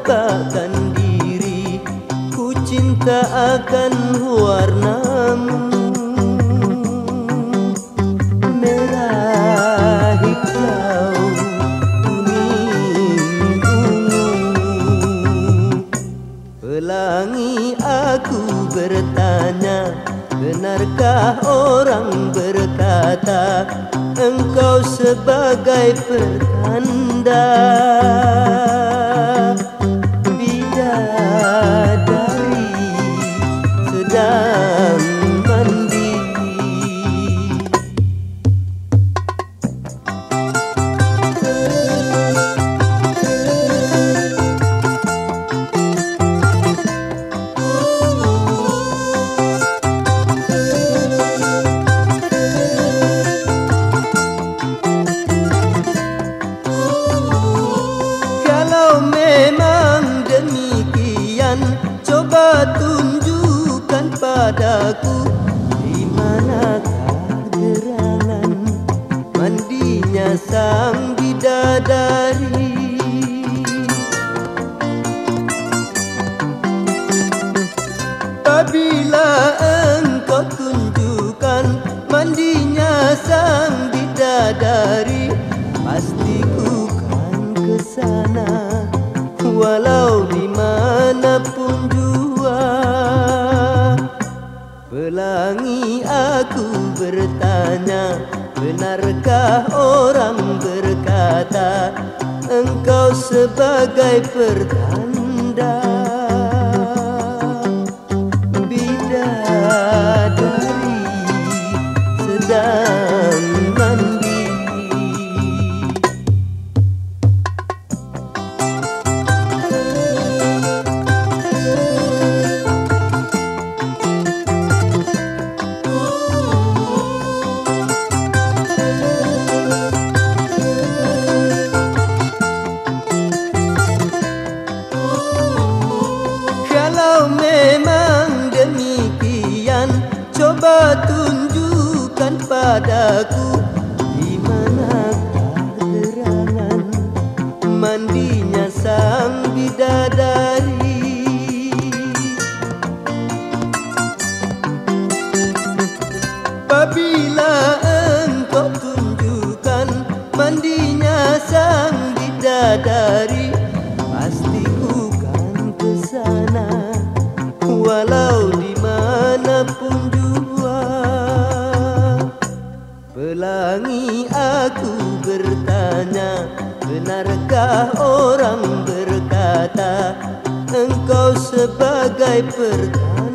letakkan diri Ku cinta akan warnamu. Merah hijau kuning ungu Pelangi aku bertanya Benarkah orang berkata Engkau sebagai pertanda tunjukkan padaku manapun jua pelangi aku bertanya benarkah orang berkata engkau sebagai pertanda memang demikian. Coba tunjukkan padaku Di manakah gerangan Mandinya sang bidadari. Apabila engkau tunjukkan Mandinya sang bidadari Pasti bertanya benarkah orang berkata engkau sebagai pertanda